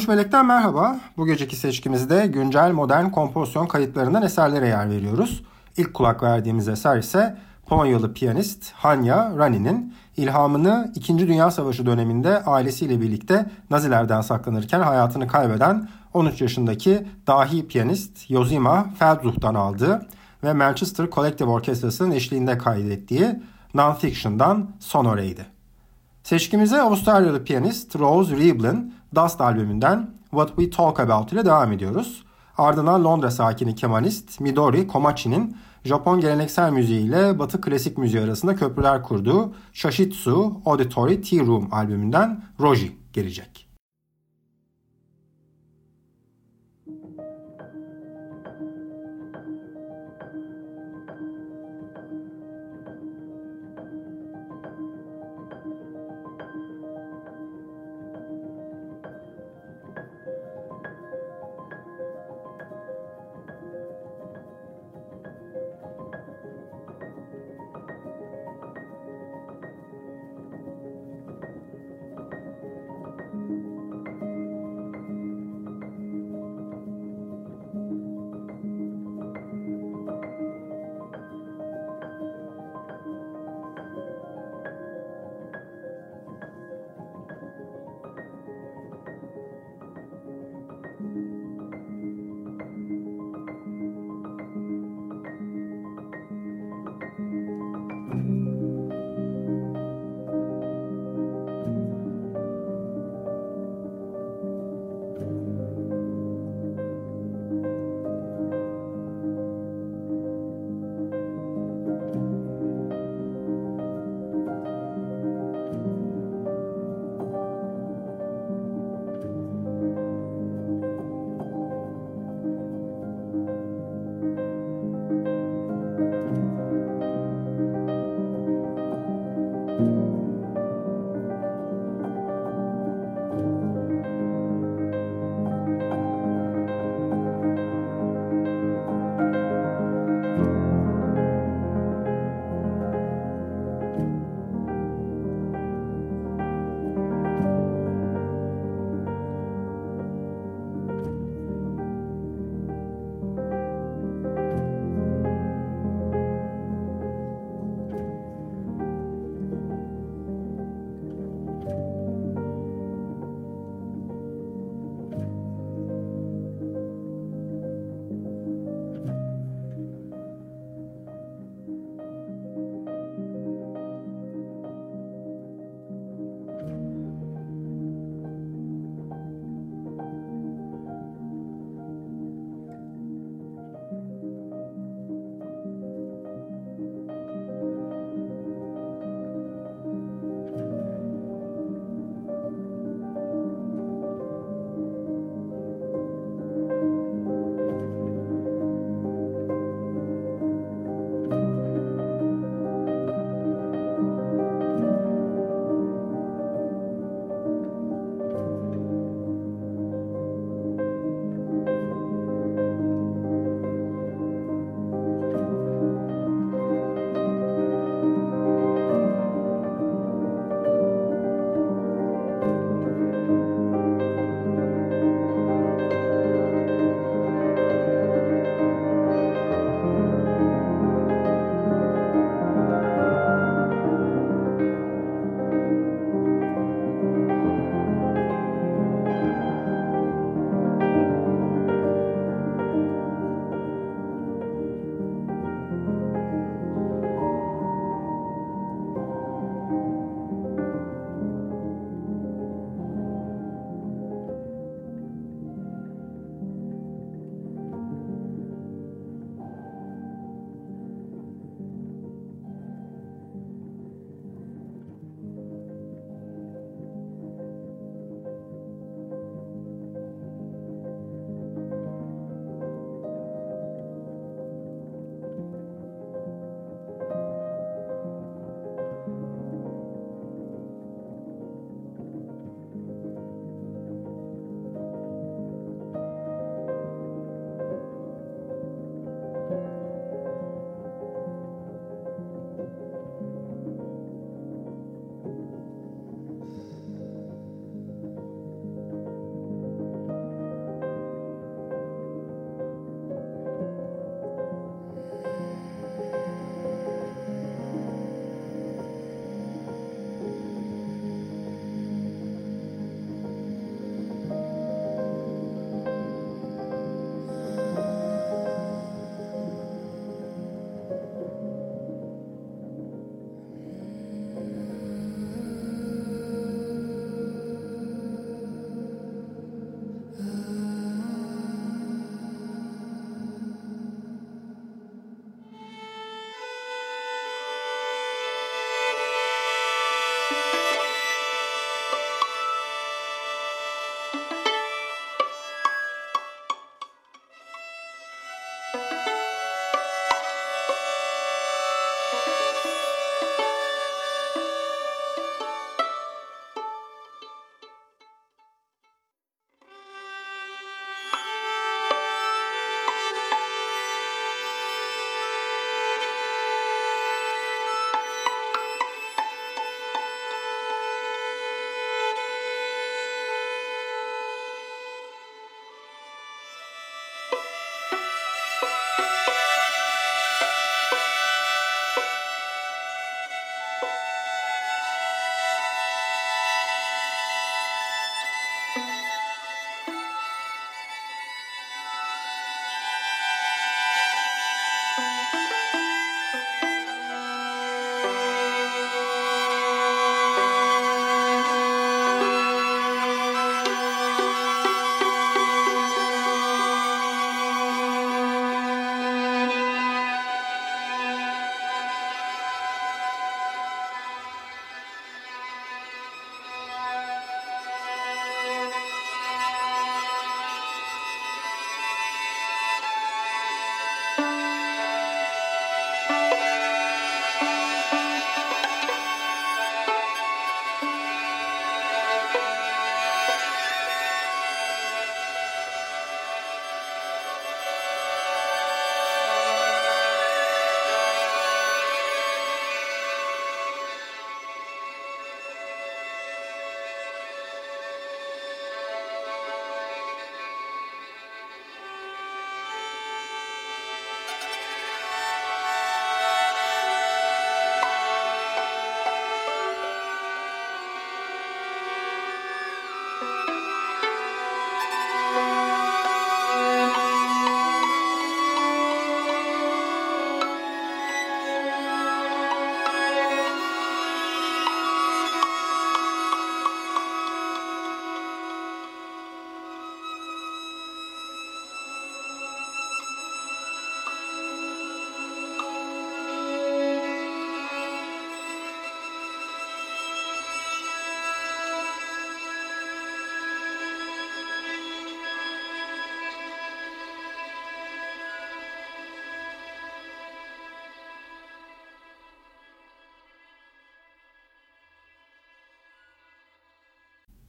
Konuş Melek'ten merhaba. Bu geceki seçkimizde güncel modern kompozisyon kayıtlarından eserlere yer veriyoruz. İlk kulak verdiğimiz eser ise Polonyalı piyanist Hanya Rani'nin ilhamını 2. Dünya Savaşı döneminde ailesiyle birlikte Nazilerden saklanırken hayatını kaybeden 13 yaşındaki dahi piyanist Yozima Feldzuch'tan aldığı ve Manchester Collective Orkestrası'nın eşliğinde kaydettiği Non-Fiction'dan Sonore'ydi. Seçkimize Avustralyalı piyanist Rose Rieblin Dust albümünden What We Talk About ile devam ediyoruz. Ardından Londra sakini kemanist Midori Komachi'nin Japon geleneksel müziği ile Batı klasik müziği arasında köprüler kurduğu Shashitsu Auditory Tea Room albümünden Roji gelecek.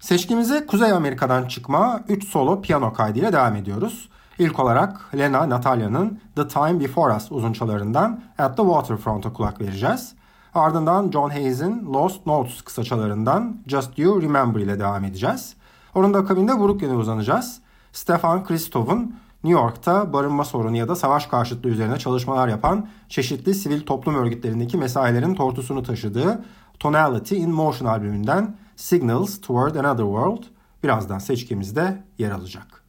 Seçkimize Kuzey Amerika'dan çıkma 3 solo piyano kaydıyla devam ediyoruz. İlk olarak Lena Natalia'nın The Time Before Us uzunçalarından At the Waterfront'a kulak vereceğiz. Ardından John Hayes'in Lost Notes kısaçalarından Just You Remember ile devam edeceğiz. Onun da akabinde Brooklyn'e uzanacağız. Stefan Christov'un New York'ta barınma sorunu ya da savaş karşıtlığı üzerine çalışmalar yapan çeşitli sivil toplum örgütlerindeki mesailerin tortusunu taşıdığı Tonality in Motion albümünden Signals Toward Another World birazdan seçkimizde yer alacak.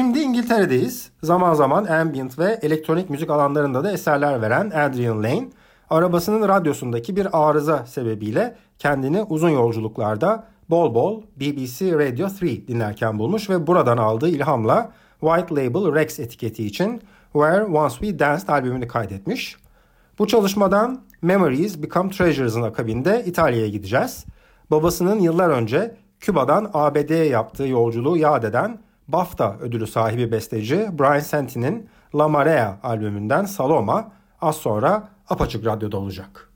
Şimdi İngiltere'deyiz. Zaman zaman ambient ve elektronik müzik alanlarında da eserler veren Adrian Lane, arabasının radyosundaki bir arıza sebebiyle kendini uzun yolculuklarda bol bol BBC Radio 3 dinlerken bulmuş ve buradan aldığı ilhamla White Label Rex etiketi için Where Once We Danced albümünü kaydetmiş. Bu çalışmadan Memories Become Treasures'ın akabinde İtalya'ya gideceğiz. Babasının yıllar önce Küba'dan ABD'ye yaptığı yolculuğu yad eden BAFTA ödülü sahibi besteci Brian Santi'nin La Marea albümünden Saloma az sonra Apaçık Radyo'da olacak.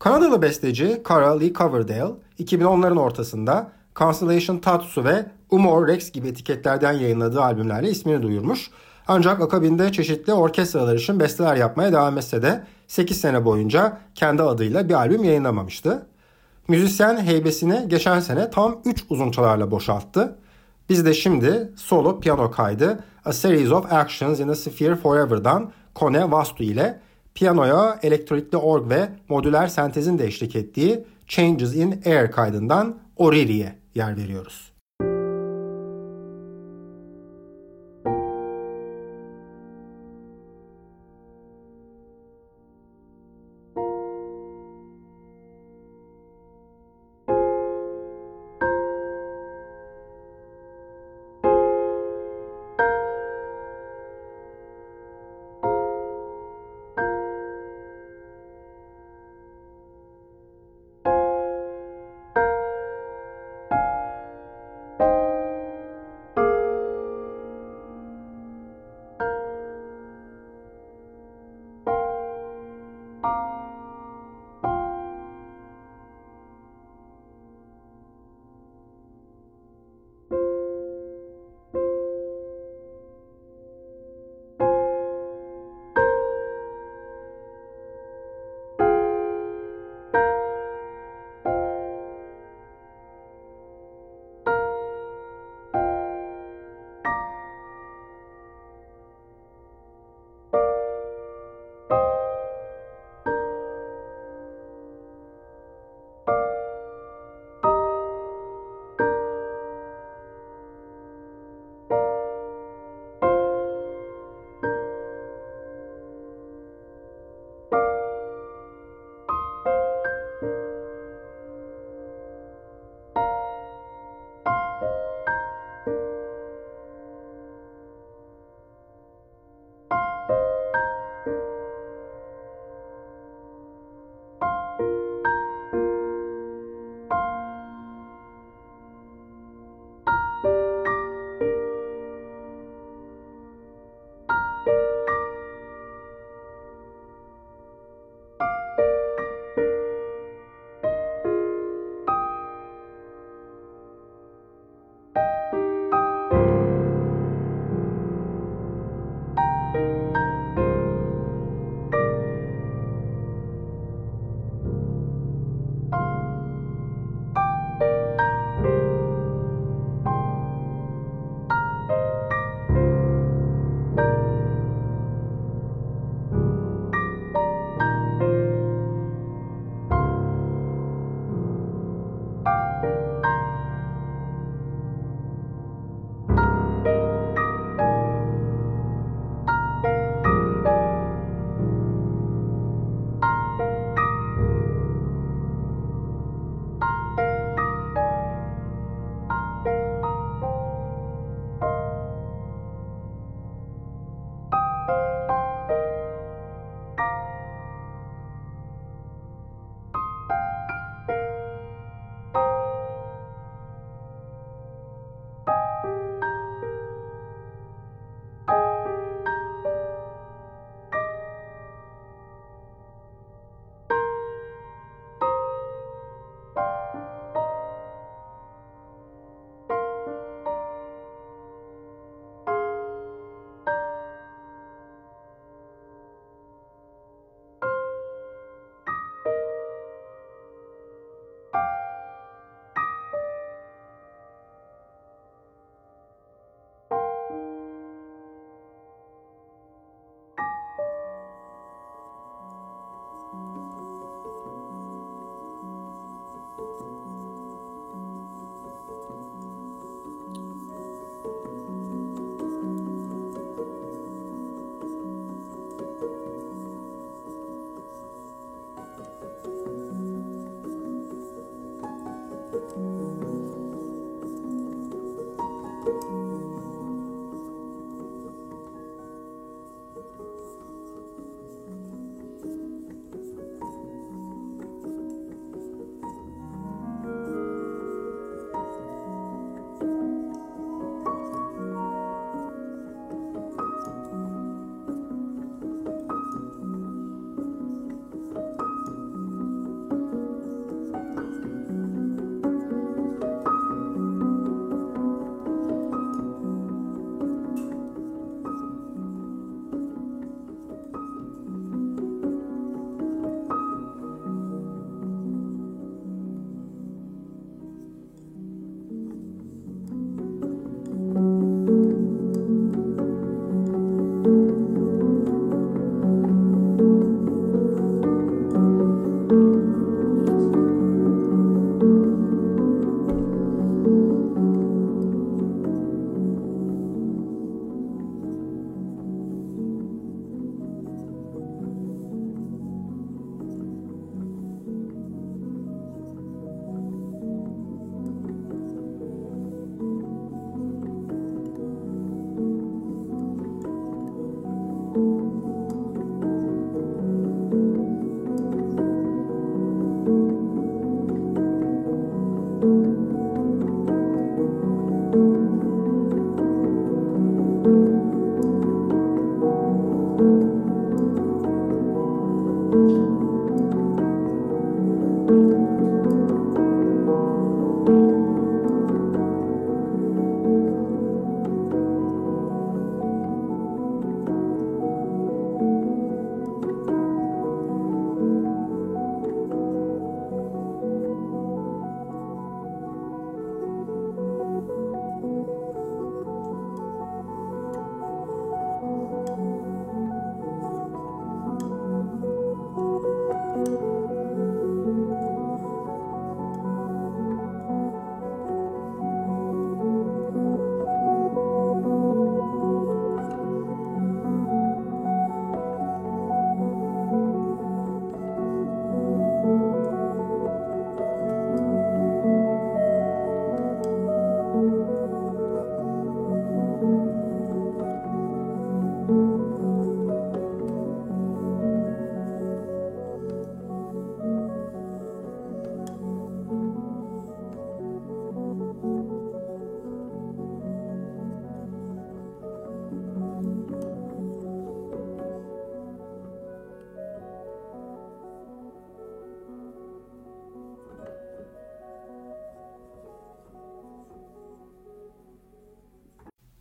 Kanadalı besteci Cara Lee Coverdale 2010'ların ortasında Constellation Tatsu ve Umor Rex gibi etiketlerden yayınladığı albümlerle ismini duyurmuş. Ancak akabinde çeşitli orkestralar için besteler yapmaya devam etse de 8 sene boyunca kendi adıyla bir albüm yayınlamamıştı. Müzisyen heybesini geçen sene tam 3 uzun çalarla boşalttı. Biz de şimdi solo piyano kaydı A Series of Actions in a Sphere Forever'dan Kone Vastu ile piyanoya elektrikli org ve modüler sentezin de eşlik ettiği Changes in Air kaydından Oriri'ye yer veriyoruz.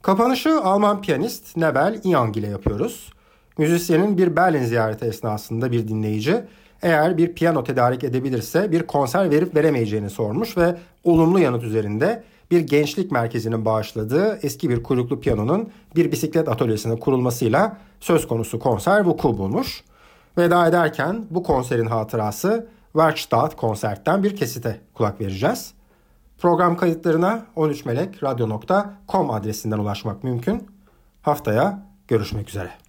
Kapanışı Alman piyanist Nebel Young ile yapıyoruz. Müzisyenin bir Berlin ziyareti esnasında bir dinleyici eğer bir piyano tedarik edebilirse bir konser verip veremeyeceğini sormuş ve olumlu yanıt üzerinde bir gençlik merkezinin bağışladığı eski bir kuyruklu piyanonun bir bisiklet atölyesine kurulmasıyla söz konusu konser vuku bulmuş. Veda ederken bu konserin hatırası Werkstatt konsertten bir kesite kulak vereceğiz. Program kayıtlarına 13melekradyo.com adresinden ulaşmak mümkün. Haftaya görüşmek üzere.